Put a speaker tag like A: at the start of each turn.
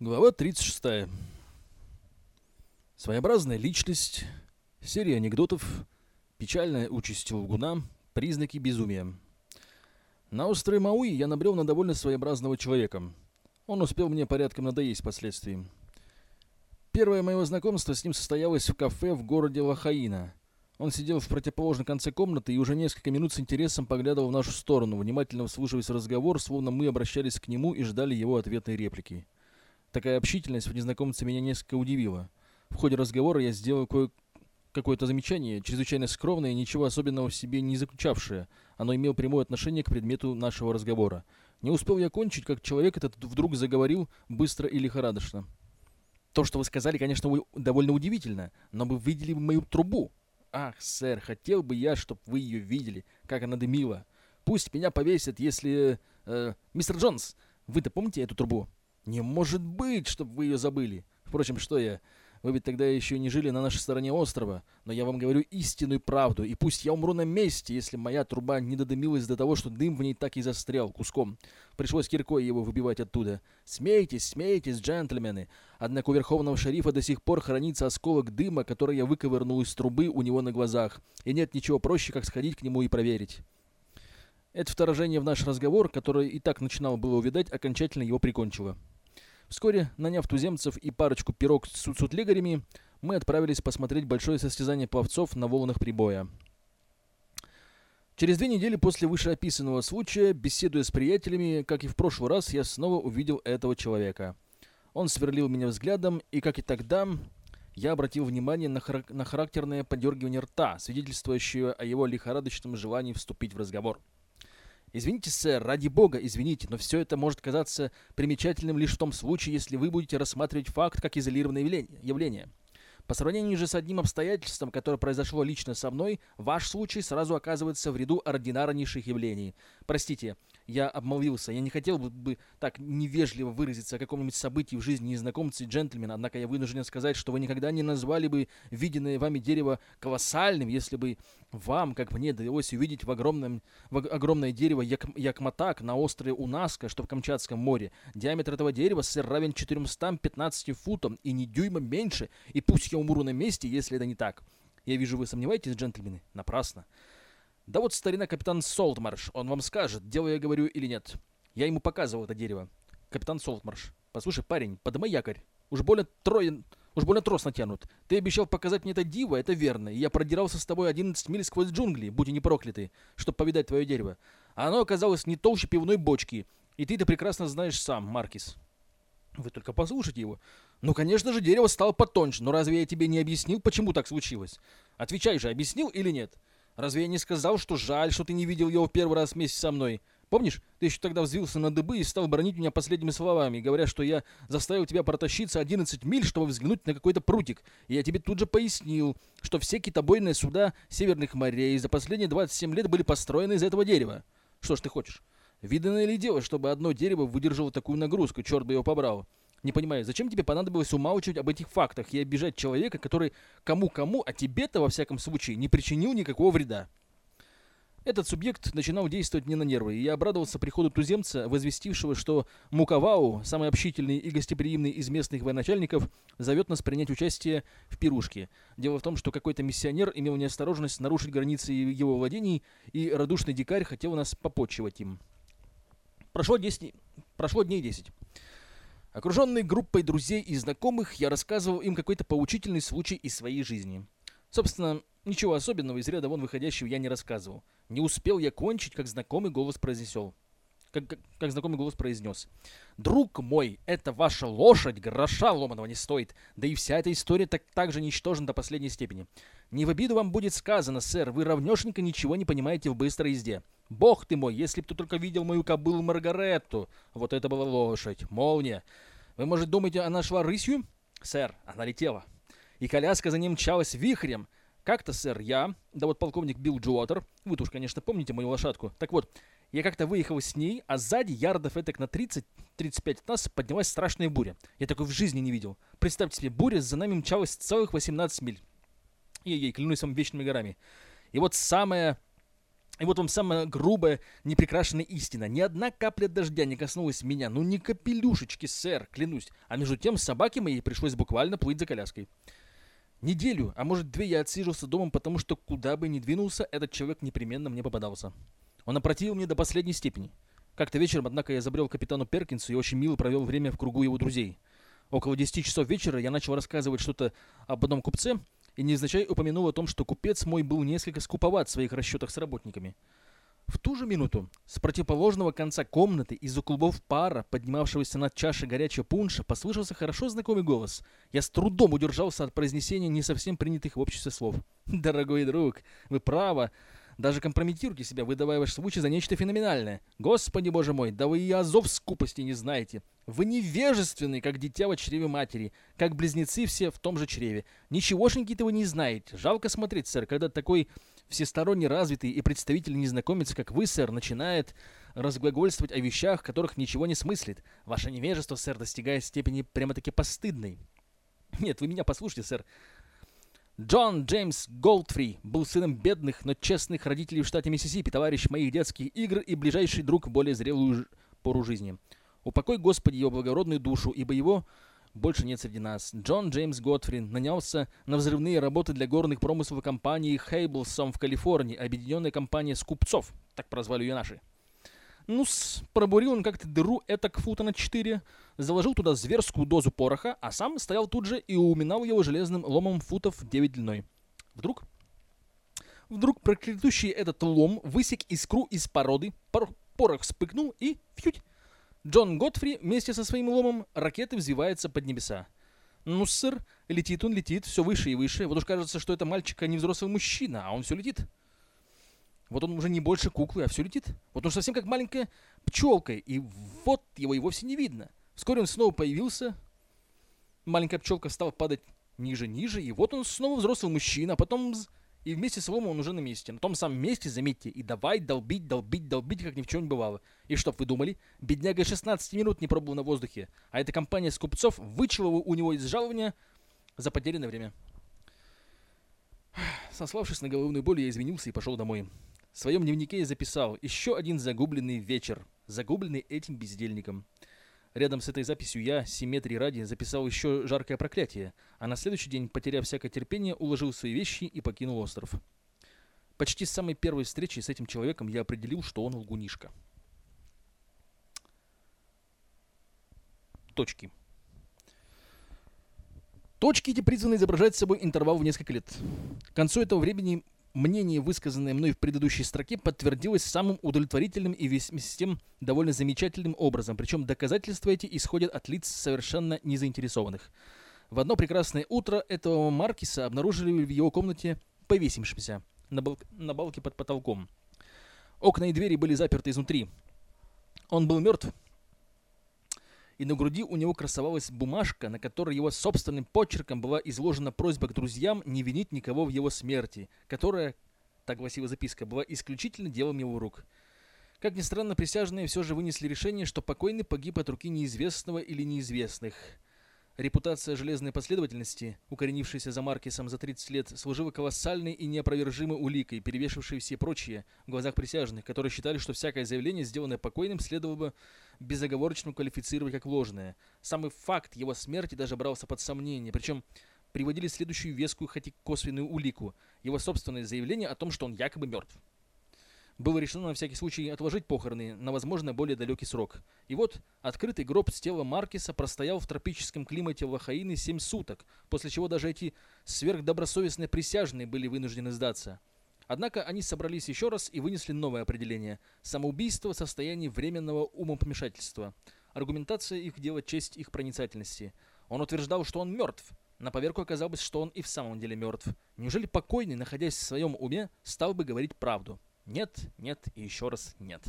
A: Глава 36. Своеобразная личность, серия анекдотов, печальная участь лгуна, признаки безумия. На острове Мауи я набрел на довольно своеобразного человека. Он успел мне порядком надоесть впоследствии. Первое мое знакомство с ним состоялось в кафе в городе Лахаина. Он сидел в противоположном конце комнаты и уже несколько минут с интересом поглядывал в нашу сторону, внимательно вслушиваясь разговор, словно мы обращались к нему и ждали его ответной реплики. Такая общительность в незнакомце меня несколько удивила. В ходе разговора я сделал кое какое-то замечание, чрезвычайно скромное ничего особенного в себе не заключавшее. Оно имело прямое отношение к предмету нашего разговора. Не успел я кончить, как человек этот вдруг заговорил быстро и лихорадочно. «То, что вы сказали, конечно, довольно удивительно, но вы видели мою трубу?» «Ах, сэр, хотел бы я, чтобы вы ее видели, как она дымила. Пусть меня повесят, если... Э, мистер Джонс, вы-то помните эту трубу?» Не может быть, чтобы вы ее забыли. Впрочем, что я? Вы ведь тогда еще не жили на нашей стороне острова, но я вам говорю истинную правду, и пусть я умру на месте, если моя труба не додымилась до того, что дым в ней так и застрял куском. Пришлось киркой его выбивать оттуда. Смейтесь, смейтесь, джентльмены. Однако у верховного шерифа до сих пор хранится осколок дыма, который я выковырнул из трубы у него на глазах, и нет ничего проще, как сходить к нему и проверить. Это вторжение в наш разговор, которое и так начинало было увидать, окончательно его прикончило. Вскоре, наняв туземцев и парочку пирог с сутлигарями, мы отправились посмотреть большое состязание пловцов на волнах прибоя. Через две недели после вышеописанного случая, беседуя с приятелями, как и в прошлый раз, я снова увидел этого человека. Он сверлил меня взглядом, и, как и тогда, я обратил внимание на, хар на характерное подергивание рта, свидетельствующее о его лихорадочном желании вступить в разговор. Извините, сэр, ради бога, извините, но все это может казаться примечательным лишь в том случае, если вы будете рассматривать факт как изолированное явление. По сравнению же с одним обстоятельством, которое произошло лично со мной, ваш случай сразу оказывается в ряду ординарнейших явлений. Простите, я обмолвился. Я не хотел бы так невежливо выразиться о каком-нибудь событии в жизни незнакомца и джентльмена, однако я вынужден сказать, что вы никогда не назвали бы виденное вами дерево колоссальным, если бы вам, как мне, довелось увидеть в, огромном, в огромное дерево як, Якматак на острове Унаска, что в Камчатском море. Диаметр этого дерева, сэр, равен 415 футам и не дюйма меньше, и пусть я умру на месте, если это не так. Я вижу, вы сомневаетесь, джентльмены? Напрасно. Да вот старина капитан Солтмарш, он вам скажет, дело я говорю или нет. Я ему показывал это дерево. Капитан Солтмарш, послушай, парень, подымай якорь. Уж больно троен... Уж больно трос натянут. Ты обещал показать мне это диво, это верно. И я продирался с тобой 11 миль сквозь джунгли, будь они прокляты, чтобы повидать твое дерево. А оно оказалось не толще пивной бочки. И ты это прекрасно знаешь сам, Маркис. Вы только послушайте его. Ну, конечно же, дерево стало потоньше, но разве я тебе не объяснил, почему так случилось? Отвечай же, объяснил или нет? Разве я не сказал, что жаль, что ты не видел его в первый раз вместе со мной? Помнишь, ты еще тогда взвился на дыбы и стал бронить меня последними словами, говоря, что я заставил тебя протащиться 11 миль, чтобы взглянуть на какой-то прутик. И я тебе тут же пояснил, что все китобойные суда северных морей за последние 27 лет были построены из этого дерева. Что ж ты хочешь? Видно ли дело, чтобы одно дерево выдержало такую нагрузку, черт бы его побрал? Не понимаю, зачем тебе понадобилось умалчивать об этих фактах и обижать человека, который кому-кому, а тебе-то во всяком случае не причинил никакого вреда? Этот субъект начинал действовать мне на нервы, и я обрадовался приходу туземца, возвестившего, что Мукавау, самый общительный и гостеприимный из местных военачальников, зовет нас принять участие в пирушке. Дело в том, что какой-то миссионер имел неосторожность нарушить границы его владений, и радушный дикарь хотел нас попотчевать им. Прошло, 10... Прошло дней десять. Окруженный группой друзей и знакомых, я рассказывал им какой-то поучительный случай из своей жизни. Собственно, ничего особенного из ряда вон выходящего я не рассказывал. Не успел я кончить, как знакомый голос произнесел. Как, как, знакомый голос произнес. «Друг мой, это ваша лошадь гроша ломаного не стоит, да и вся эта история так, так же ничтожна до последней степени. Не в обиду вам будет сказано, сэр, вы равнешенько ничего не понимаете в быстрой езде. Бог ты мой, если б ты только видел мою кобылу Маргарету. Вот это была лошадь, молния. Вы, может, думаете, она шла рысью? Сэр, она летела. И коляска за ним мчалась вихрем. Как-то, сэр, я, да вот полковник Билл Джуотер, вы уж, конечно, помните мою лошадку. Так вот, я как-то выехал с ней, а сзади ярдов этак на 30-35 от нас поднялась страшная буря. Я такой в жизни не видел. Представьте себе, буря за нами мчалась целых 18 миль. Ей-ей, клянусь вам вечными горами. И вот самое И вот вам самая грубая, непрекрашенная истина. Ни одна капля дождя не коснулась меня. Ну, ни капелюшечки, сэр, клянусь. А между тем, собаке моей пришлось буквально плыть за коляской. Неделю, а может две я отсиживался дома, потому что куда бы ни двинулся, этот человек непременно мне попадался. Он опротивил мне до последней степени. Как-то вечером, однако, я забрел капитану Перкинсу и очень мило провел время в кругу его друзей. Около 10 часов вечера я начал рассказывать что-то об одном купце, и невзначай упомянул о том, что купец мой был несколько скуповат в своих расчетах с работниками. В ту же минуту с противоположного конца комнаты из-за клубов пара, поднимавшегося над чашей горячего пунша, послышался хорошо знакомый голос. Я с трудом удержался от произнесения не совсем принятых в обществе слов. «Дорогой друг, вы правы. Даже компрометируйте себя, выдавая ваш случай за нечто феноменальное. Господи боже мой, да вы и азов скупости не знаете. Вы невежественны, как дитя в чреве матери, как близнецы все в том же чреве. Ничегошеньки-то вы не знаете. Жалко смотреть, сэр, когда такой всесторонне развитый и представительный незнакомец, как вы, сэр, начинает разглагольствовать о вещах, которых ничего не смыслит. Ваше невежество, сэр, достигает степени прямо-таки постыдной. Нет, вы меня послушайте, сэр. Джон Джеймс Голдфри был сыном бедных, но честных родителей в штате Миссисипи, товарищ моих детских игр и ближайший друг в более зрелую пору жизни. Упокой, Господи, его благородную душу, ибо его больше нет среди нас. Джон Джеймс Готфри нанялся на взрывные работы для горных промыслов компании Хейблсом в Калифорнии, объединенная компания скупцов, так прозвали ее наши. Ну-с, пробурил он как-то дыру этак фута на четыре, заложил туда зверскую дозу пороха, а сам стоял тут же и уминал его железным ломом футов 9 длиной. Вдруг... Вдруг проклятущий этот лом высек искру из породы, пор порох вспыхнул и фьють. Джон Готфри вместе со своим ломом ракеты взвивается под небеса. Ну, сэр, летит он, летит, все выше и выше. Вот уж кажется, что это мальчик, а не взрослый мужчина, а он все летит. Вот он уже не больше куклы, а все летит. Вот он совсем как маленькая пчелка, и вот его и вовсе не видно. Вскоре он снова появился. Маленькая пчелка стала падать ниже-ниже, и вот он снова взрослый мужчина, а потом... И вместе с ломом он уже на месте. На том самом месте, заметьте, и давай долбить, долбить, долбить, как ни в чем не бывало. И чтоб вы думали, бедняга 16 минут не пробовал на воздухе, а эта компания скупцов вычила у него из жалования за потерянное время. Сославшись на головную боль, я извинился и пошел домой. В своем дневнике я записал еще один загубленный вечер, загубленный этим бездельником. Рядом с этой записью я, симметрии ради, записал еще жаркое проклятие, а на следующий день, потеряв всякое терпение, уложил свои вещи и покинул остров. Почти с самой первой встречи с этим человеком я определил, что он лгунишка. Точки. Точки эти призваны изображать собой интервал в несколько лет. К концу этого времени мнение, высказанное мной в предыдущей строке, подтвердилось самым удовлетворительным и вместе с тем довольно замечательным образом, причем доказательства эти исходят от лиц совершенно незаинтересованных. В одно прекрасное утро этого Маркиса обнаружили в его комнате повесившимся на, бал на балке под потолком. Окна и двери были заперты изнутри. Он был мертв, и на груди у него красовалась бумажка, на которой его собственным почерком была изложена просьба к друзьям не винить никого в его смерти, которая, так гласила записка, была исключительно делом его рук. Как ни странно, присяжные все же вынесли решение, что покойный погиб от руки неизвестного или неизвестных – Репутация железной последовательности, укоренившаяся за Маркисом за 30 лет, служила колоссальной и неопровержимой уликой, перевешившей все прочие в глазах присяжных, которые считали, что всякое заявление, сделанное покойным, следовало бы безоговорочно квалифицировать как ложное. Самый факт его смерти даже брался под сомнение, причем приводили следующую вескую, хоть и косвенную улику – его собственное заявление о том, что он якобы мертв было решено на всякий случай отложить похороны на, возможно, более далекий срок. И вот открытый гроб с тела Маркиса простоял в тропическом климате Лохаины семь суток, после чего даже эти сверхдобросовестные присяжные были вынуждены сдаться. Однако они собрались еще раз и вынесли новое определение – самоубийство в состоянии временного умопомешательства. Аргументация их делает честь их проницательности. Он утверждал, что он мертв. На поверку оказалось, что он и в самом деле мертв. Неужели покойный, находясь в своем уме, стал бы говорить правду? Нет, нет и еще раз нет.